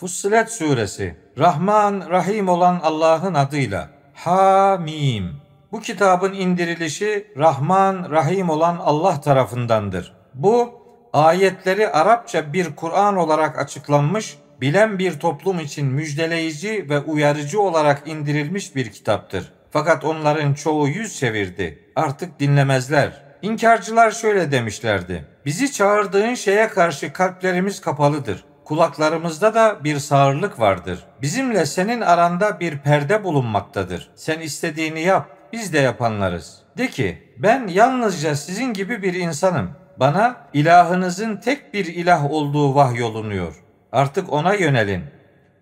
Fussilet Suresi Rahman Rahim olan Allah'ın adıyla Hamim Bu kitabın indirilişi Rahman Rahim olan Allah tarafındandır. Bu ayetleri Arapça bir Kur'an olarak açıklanmış, bilen bir toplum için müjdeleyici ve uyarıcı olarak indirilmiş bir kitaptır. Fakat onların çoğu yüz çevirdi. Artık dinlemezler. İnkarcılar şöyle demişlerdi. Bizi çağırdığın şeye karşı kalplerimiz kapalıdır. Kulaklarımızda da bir sağırlık vardır. Bizimle senin aranda bir perde bulunmaktadır. Sen istediğini yap, biz de yapanlarız. De ki, ben yalnızca sizin gibi bir insanım. Bana ilahınızın tek bir ilah olduğu vahyolunuyor. Artık ona yönelin.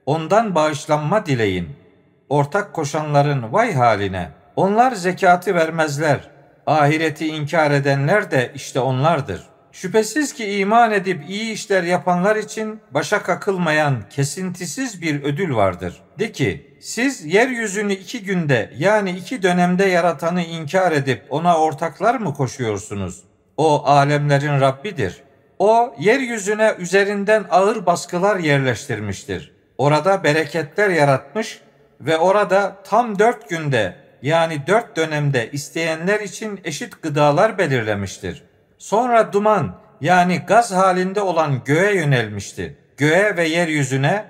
Ondan bağışlanma dileyin. Ortak koşanların vay haline. Onlar zekatı vermezler. Ahireti inkar edenler de işte onlardır. Şüphesiz ki iman edip iyi işler yapanlar için başa kakılmayan kesintisiz bir ödül vardır. De ki, siz yeryüzünü iki günde yani iki dönemde yaratanı inkar edip ona ortaklar mı koşuyorsunuz? O alemlerin Rabbidir. O yeryüzüne üzerinden ağır baskılar yerleştirmiştir. Orada bereketler yaratmış ve orada tam dört günde yani dört dönemde isteyenler için eşit gıdalar belirlemiştir. Sonra duman yani gaz halinde olan göğe yönelmişti. Göğe ve yeryüzüne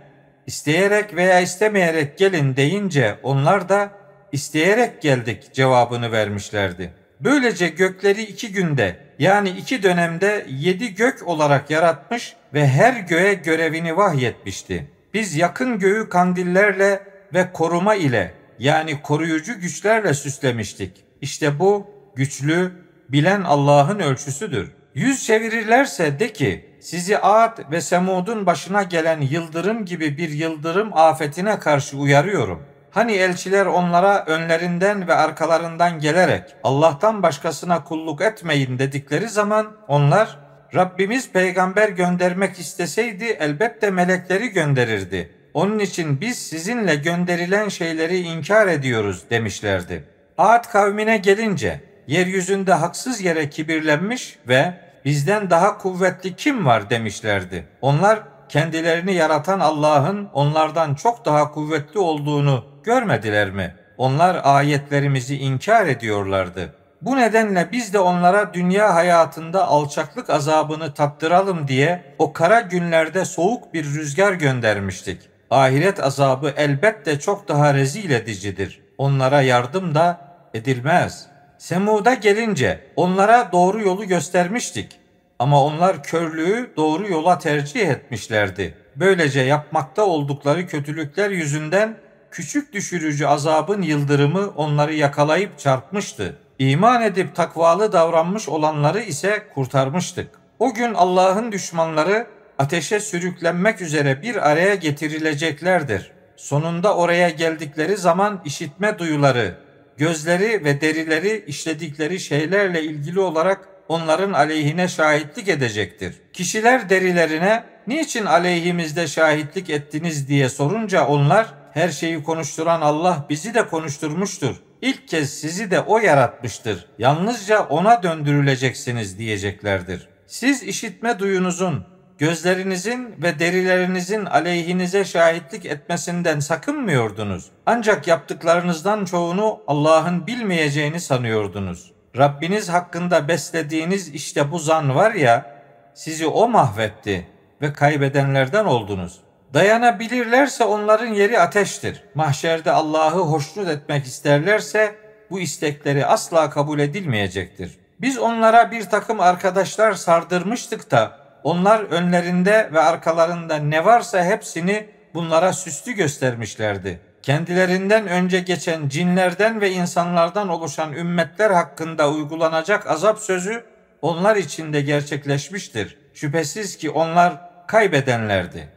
isteyerek veya istemeyerek gelin deyince onlar da isteyerek geldik cevabını vermişlerdi. Böylece gökleri iki günde yani iki dönemde yedi gök olarak yaratmış ve her göğe görevini vahyetmişti. Biz yakın göğü kandillerle ve koruma ile yani koruyucu güçlerle süslemiştik. İşte bu güçlü, bilen Allah'ın ölçüsüdür. Yüz çevirirlerse de ki sizi Ad ve Semud'un başına gelen yıldırım gibi bir yıldırım afetine karşı uyarıyorum. Hani elçiler onlara önlerinden ve arkalarından gelerek Allah'tan başkasına kulluk etmeyin dedikleri zaman onlar Rabbimiz peygamber göndermek isteseydi elbette melekleri gönderirdi. Onun için biz sizinle gönderilen şeyleri inkar ediyoruz demişlerdi. Ad kavmine gelince yeryüzünde haksız yere kibirlenmiş ve bizden daha kuvvetli kim var demişlerdi. Onlar kendilerini yaratan Allah'ın onlardan çok daha kuvvetli olduğunu görmediler mi? Onlar ayetlerimizi inkar ediyorlardı. Bu nedenle biz de onlara dünya hayatında alçaklık azabını tattıralım diye o kara günlerde soğuk bir rüzgar göndermiştik. Ahiret azabı elbette çok daha rezil edicidir. Onlara yardım da edilmez. Semud'a gelince onlara doğru yolu göstermiştik. Ama onlar körlüğü doğru yola tercih etmişlerdi. Böylece yapmakta oldukları kötülükler yüzünden küçük düşürücü azabın yıldırımı onları yakalayıp çarpmıştı. İman edip takvalı davranmış olanları ise kurtarmıştık. O gün Allah'ın düşmanları ateşe sürüklenmek üzere bir araya getirileceklerdir. Sonunda oraya geldikleri zaman işitme duyuları, gözleri ve derileri işledikleri şeylerle ilgili olarak onların aleyhine şahitlik edecektir. Kişiler derilerine niçin aleyhimizde şahitlik ettiniz diye sorunca onlar her şeyi konuşturan Allah bizi de konuşturmuştur. İlk kez sizi de o yaratmıştır. Yalnızca ona döndürüleceksiniz diyeceklerdir. Siz işitme duyunuzun, gözlerinizin ve derilerinizin aleyhinize şahitlik etmesinden sakınmıyordunuz. Ancak yaptıklarınızdan çoğunu Allah'ın bilmeyeceğini sanıyordunuz. Rabbiniz hakkında beslediğiniz işte bu zan var ya, sizi o mahvetti ve kaybedenlerden oldunuz. Dayanabilirlerse onların yeri ateştir. Mahşerde Allah'ı hoşnut etmek isterlerse bu istekleri asla kabul edilmeyecektir. Biz onlara bir takım arkadaşlar sardırmıştık da onlar önlerinde ve arkalarında ne varsa hepsini bunlara süslü göstermişlerdi. Kendilerinden önce geçen cinlerden ve insanlardan oluşan ümmetler hakkında uygulanacak azap sözü onlar için de gerçekleşmiştir. Şüphesiz ki onlar kaybedenlerdi.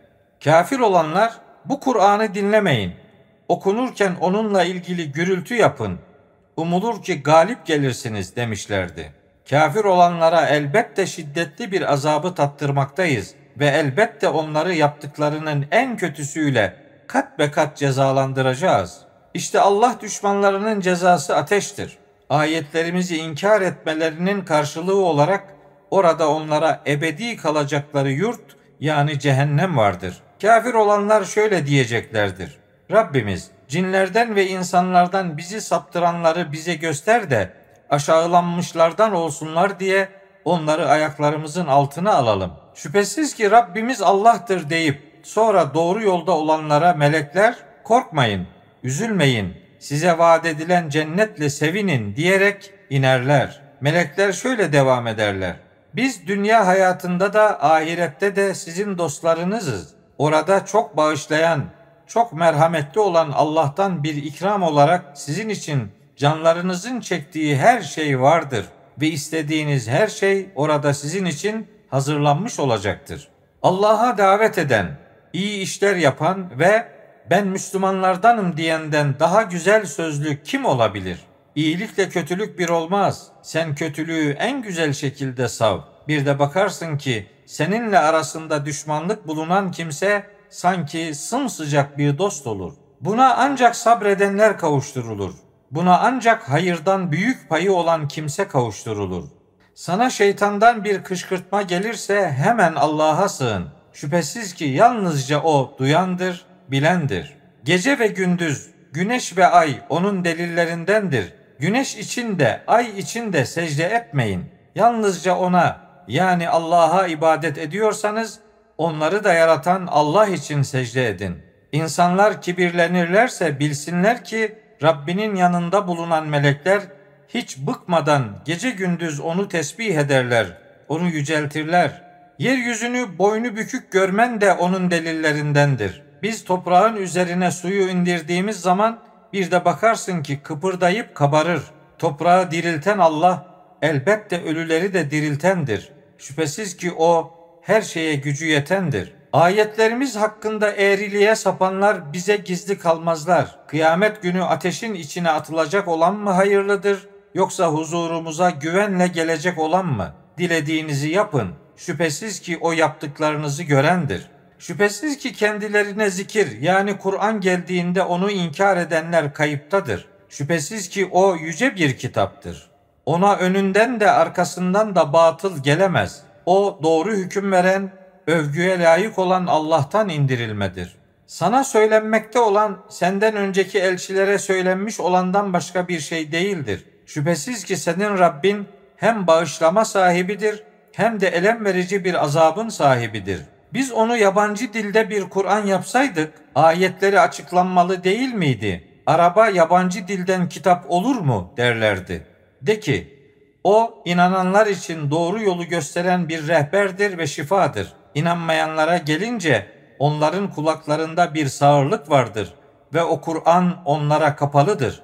Kafir olanlar bu Kur'an'ı dinlemeyin. Okunurken onunla ilgili gürültü yapın. Umulur ki galip gelirsiniz demişlerdi. Kafir olanlara elbette şiddetli bir azabı tattırmaktayız ve elbette onları yaptıklarının en kötüsüyle kat be kat cezalandıracağız. İşte Allah düşmanlarının cezası ateştir. Ayetlerimizi inkar etmelerinin karşılığı olarak orada onlara ebedi kalacakları yurt yani cehennem vardır. Kafir olanlar şöyle diyeceklerdir. Rabbimiz cinlerden ve insanlardan bizi saptıranları bize göster de aşağılanmışlardan olsunlar diye onları ayaklarımızın altına alalım. Şüphesiz ki Rabbimiz Allah'tır deyip sonra doğru yolda olanlara melekler korkmayın, üzülmeyin, size vaat edilen cennetle sevinin diyerek inerler. Melekler şöyle devam ederler. Biz dünya hayatında da ahirette de sizin dostlarınızız. Orada çok bağışlayan, çok merhametli olan Allah'tan bir ikram olarak sizin için canlarınızın çektiği her şey vardır ve istediğiniz her şey orada sizin için hazırlanmış olacaktır. Allah'a davet eden, iyi işler yapan ve ben Müslümanlardanım diyenden daha güzel sözlü kim olabilir? İyilikle kötülük bir olmaz. Sen kötülüğü en güzel şekilde sav. Bir de bakarsın ki seninle arasında düşmanlık bulunan kimse sanki sımsıcak bir dost olur. Buna ancak sabredenler kavuşturulur. Buna ancak hayırdan büyük payı olan kimse kavuşturulur. Sana şeytandan bir kışkırtma gelirse hemen Allah'a sığın. Şüphesiz ki yalnızca o duyandır, bilendir. Gece ve gündüz, güneş ve ay onun delillerindendir. Güneş için de, ay için de secde etmeyin. Yalnızca ona yani Allah'a ibadet ediyorsanız onları da yaratan Allah için secde edin. İnsanlar kibirlenirlerse bilsinler ki Rabbinin yanında bulunan melekler hiç bıkmadan gece gündüz onu tesbih ederler, onu yüceltirler. Yeryüzünü boynu bükük görmen de onun delillerindendir. Biz toprağın üzerine suyu indirdiğimiz zaman bir de bakarsın ki kıpırdayıp kabarır. Toprağı dirilten Allah elbette ölüleri de diriltendir. Şüphesiz ki o her şeye gücü yetendir. Ayetlerimiz hakkında eğriliğe sapanlar bize gizli kalmazlar. Kıyamet günü ateşin içine atılacak olan mı hayırlıdır yoksa huzurumuza güvenle gelecek olan mı? Dilediğinizi yapın. Şüphesiz ki o yaptıklarınızı görendir. Şüphesiz ki kendilerine zikir yani Kur'an geldiğinde onu inkar edenler kayıptadır. Şüphesiz ki o yüce bir kitaptır. Ona önünden de arkasından da batıl gelemez. O doğru hüküm veren, övgüye layık olan Allah'tan indirilmedir. Sana söylenmekte olan senden önceki elçilere söylenmiş olandan başka bir şey değildir. Şüphesiz ki senin Rabbin hem bağışlama sahibidir hem de elem verici bir azabın sahibidir. Biz onu yabancı dilde bir Kur'an yapsaydık ayetleri açıklanmalı değil miydi? Araba yabancı dilden kitap olur mu derlerdi. De ki o inananlar için doğru yolu gösteren bir rehberdir ve şifadır. İnanmayanlara gelince onların kulaklarında bir sağırlık vardır ve o Kur'an onlara kapalıdır.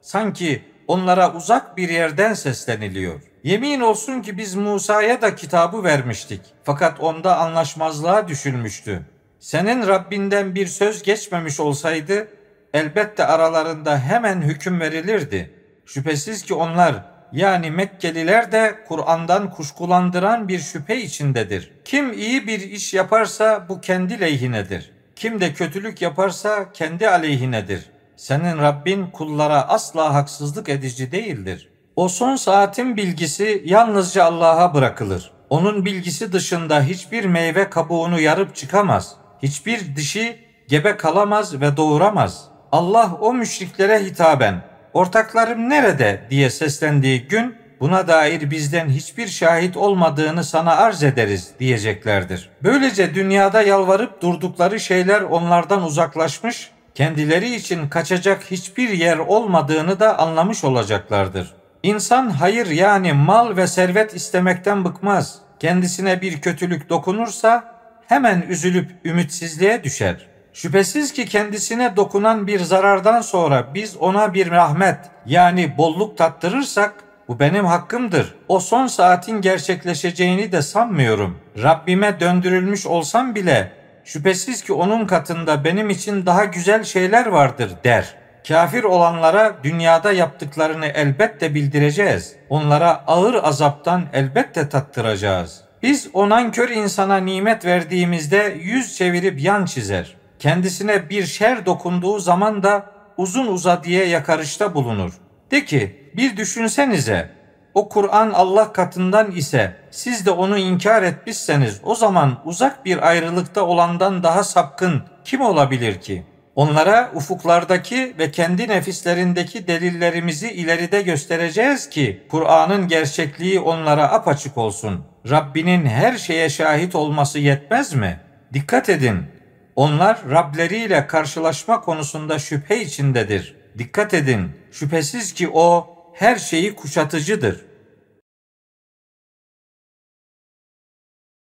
Sanki onlara uzak bir yerden sesleniliyor. Yemin olsun ki biz Musa'ya da kitabı vermiştik. Fakat onda anlaşmazlığa düşülmüştü. Senin Rabbinden bir söz geçmemiş olsaydı elbette aralarında hemen hüküm verilirdi. Şüphesiz ki onlar yani Mekkeliler de Kur'an'dan kuşkulandıran bir şüphe içindedir. Kim iyi bir iş yaparsa bu kendi leyhinedir. Kim de kötülük yaparsa kendi aleyhinedir. Senin Rabbin kullara asla haksızlık edici değildir. O son saatin bilgisi yalnızca Allah'a bırakılır. Onun bilgisi dışında hiçbir meyve kabuğunu yarıp çıkamaz. Hiçbir dişi gebe kalamaz ve doğuramaz. Allah o müşriklere hitaben ortaklarım nerede diye seslendiği gün buna dair bizden hiçbir şahit olmadığını sana arz ederiz diyeceklerdir. Böylece dünyada yalvarıp durdukları şeyler onlardan uzaklaşmış, kendileri için kaçacak hiçbir yer olmadığını da anlamış olacaklardır. İnsan hayır yani mal ve servet istemekten bıkmaz. Kendisine bir kötülük dokunursa hemen üzülüp ümitsizliğe düşer. Şüphesiz ki kendisine dokunan bir zarardan sonra biz ona bir rahmet yani bolluk tattırırsak bu benim hakkımdır. O son saatin gerçekleşeceğini de sanmıyorum. Rabbime döndürülmüş olsam bile şüphesiz ki onun katında benim için daha güzel şeyler vardır der. Kafir olanlara dünyada yaptıklarını elbette bildireceğiz. Onlara ağır azaptan elbette tattıracağız. Biz onan kör insana nimet verdiğimizde yüz çevirip yan çizer kendisine bir şer dokunduğu zaman da uzun uza diye yakarışta bulunur. De ki bir düşünsenize o Kur'an Allah katından ise siz de onu inkar etmişseniz o zaman uzak bir ayrılıkta olandan daha sapkın kim olabilir ki? Onlara ufuklardaki ve kendi nefislerindeki delillerimizi ileride göstereceğiz ki Kur'an'ın gerçekliği onlara apaçık olsun. Rabbinin her şeye şahit olması yetmez mi? Dikkat edin. Onlar Rableriyle karşılaşma konusunda şüphe içindedir. Dikkat edin. Şüphesiz ki o her şeyi kuşatıcıdır.